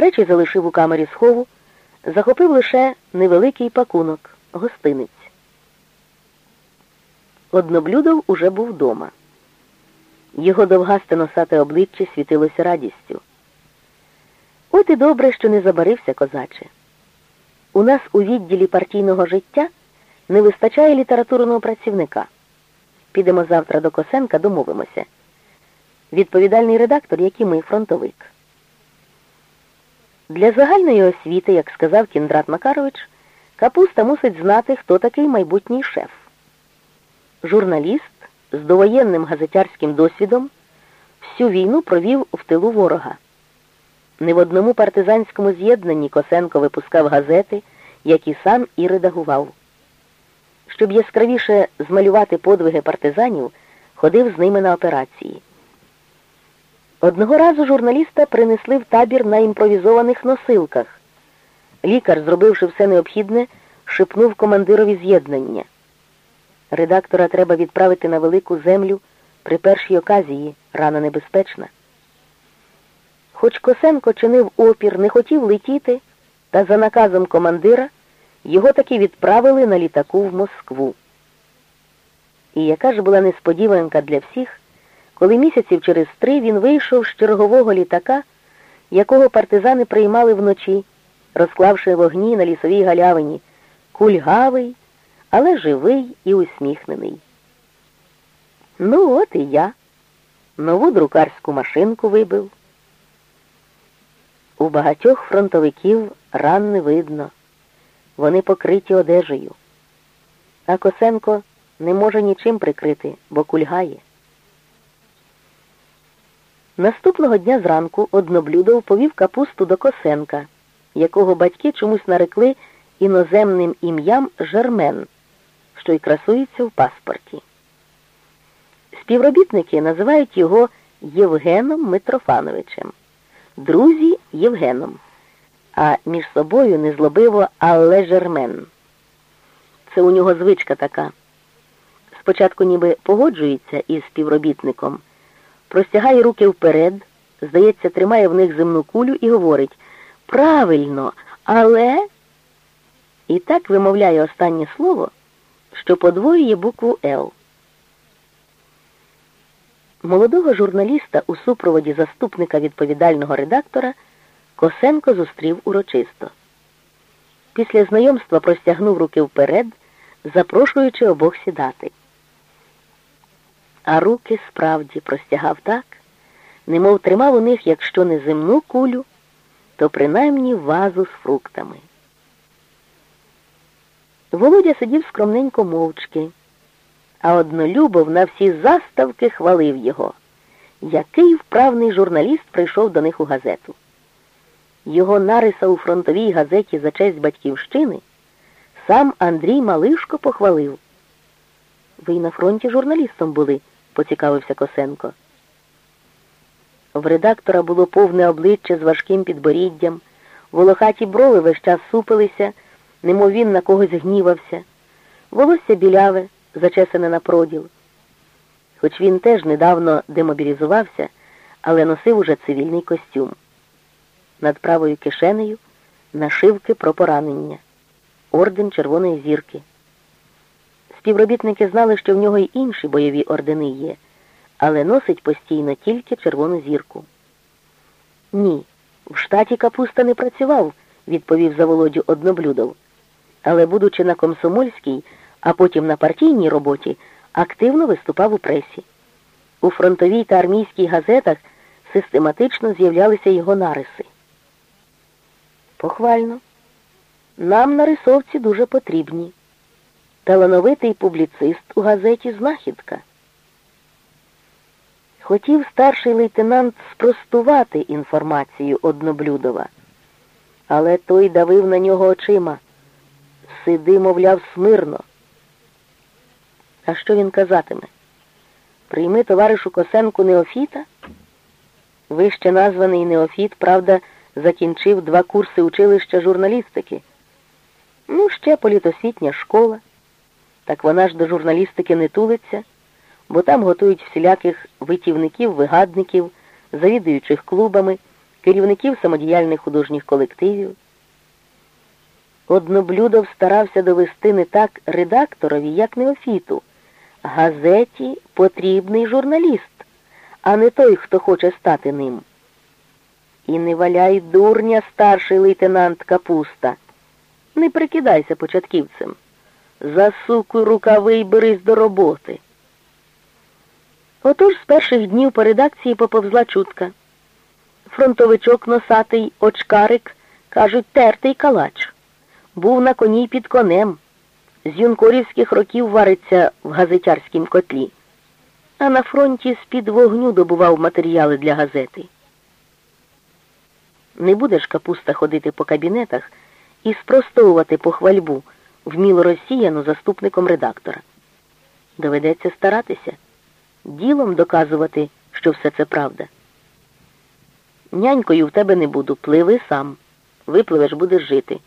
Речі залишив у камері схову, захопив лише невеликий пакунок, гостинець. Одноблюдов уже був вдома. Його довгасте носате обличчя світилося радістю. От і добре, що не забарився, козаче. У нас у відділі партійного життя не вистачає літературного працівника. Підемо завтра до Косенка, домовимося. Відповідальний редактор, як і ми, фронтовик. Для загальної освіти, як сказав Кіндрат Макарович, капуста мусить знати, хто такий майбутній шеф. Журналіст з довоєнним газетярським досвідом всю війну провів в тилу ворога. Не в одному партизанському з'єднанні Косенко випускав газети, які сам і редагував. Щоб яскравіше змалювати подвиги партизанів, ходив з ними на операції. Одного разу журналіста принесли в табір на імпровізованих носилках. Лікар, зробивши все необхідне, шепнув командирові з'єднання. Редактора треба відправити на велику землю при першій оказії, рана небезпечна. Хоч Косенко чинив опір, не хотів летіти, та за наказом командира його таки відправили на літаку в Москву. І яка ж була несподіванка для всіх, коли місяців через три він вийшов з чергового літака, якого партизани приймали вночі, розклавши вогні на лісовій галявині, кульгавий, але живий і усміхнений. Ну, от і я. Нову друкарську машинку вибив. У багатьох фронтовиків ран не видно. Вони покриті одежею. А Косенко не може нічим прикрити, бо кульгає. Наступного дня зранку одноблюдов повів капусту до Косенка, якого батьки чомусь нарекли іноземним ім'ям Жермен, що й красується в паспорті. Співробітники називають його Євгеном Митрофановичем, друзі Євгеном, а між собою незлобиво Алле Жермен. Це у нього звичка така. Спочатку ніби погоджується із співробітником простягає руки вперед, здається, тримає в них земну кулю і говорить Правильно, але і так вимовляє останнє слово, що подвоює букву Л. Молодого журналіста у супроводі заступника відповідального редактора Косенко зустрів урочисто. Після знайомства простягнув руки вперед, запрошуючи обох сідати а руки справді простягав так, немов тримав у них, якщо не земну кулю, то принаймні вазу з фруктами. Володя сидів скромненько мовчки, а однолюбов на всі заставки хвалив його. Який вправний журналіст прийшов до них у газету. Його нариса у фронтовій газеті за честь батьківщини сам Андрій Малишко похвалив. Ви на фронті журналістом були, поцікавився Косенко. В редактора було повне обличчя з важким підборіддям, волохаті брови весь час супилися, немов він на когось гнівався, волосся біляве, зачесане на проділ. Хоч він теж недавно демобілізувався, але носив уже цивільний костюм. Над правою кишенею нашивки про поранення, орден Червоної зірки. Співробітники знали, що в нього й інші бойові ордени є, але носить постійно тільки червону зірку. Ні, в штаті капуста не працював, відповів за Володю одноблюдов. Але, будучи на комсомольській, а потім на партійній роботі, активно виступав у пресі. У фронтовій та армійській газетах систематично з'являлися його нариси. Похвально. Нам нарисовці дуже потрібні талановитий публіцист у газеті Знахідка. Хотів старший лейтенант спростувати інформацію одноблюдова, але той давив на нього очима. Сиди, мовляв, смирно. А що він казатиме? Прийми товаришу Косенку Неофіта? Вище названий Неофіт, правда, закінчив два курси училища журналістики. Ну, ще політосвітня школа. Так вона ж до журналістики не тулиться, бо там готують всіляких витівників, вигадників, завідуючих клубами, керівників самодіяльних художніх колективів. Одноблюдов старався довести не так редакторові, як Неофіту. Газеті потрібний журналіст, а не той, хто хоче стати ним. І не валяй дурня, старший лейтенант Капуста. Не прикидайся початківцем. Засукуй рукави й берись до роботи. Отож з перших днів по редакції поповзла чутка. Фронтовичок носатий очкарик, кажуть, тертий калач. Був на коні під конем. З юнкорівських років вариться в газетярськім котлі, а на фронті з-під вогню добував матеріали для газети. Не будеш капуста ходити по кабінетах і спростовувати похвальбу, вміло розсіяну заступником редактора. Доведеться старатися, ділом доказувати, що все це правда. Нянькою в тебе не буду, пливи сам, випливеш, будеш жити.